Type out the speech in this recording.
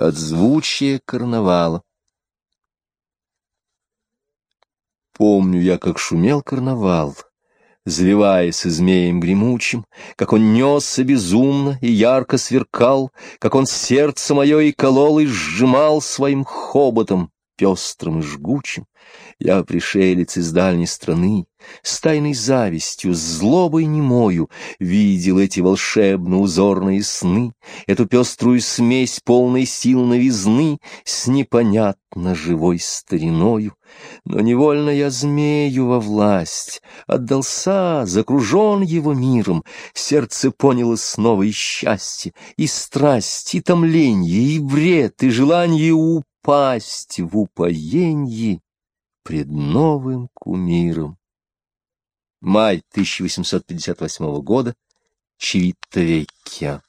Отзвучие карнавала. Помню я, как шумел карнавал, Завиваясь змеем гремучим, Как он несся безумно и ярко сверкал, Как он сердце мое и колол, и сжимал Своим хоботом пестрым и жгучим. Я пришелец из дальней страны, с тайной завистью, с злобой немою, видел эти волшебно-узорные сны, эту пеструю смесь полной сил новизны с непонятно живой стариною. Но невольно я змею во власть, отдался, закружен его миром, сердце поняло снова и счастье, и страсть, и томленье, и бред, и желание упасть пасть в упоенье пред новым кумиром. Май 1858 года, Чивиттовеккия.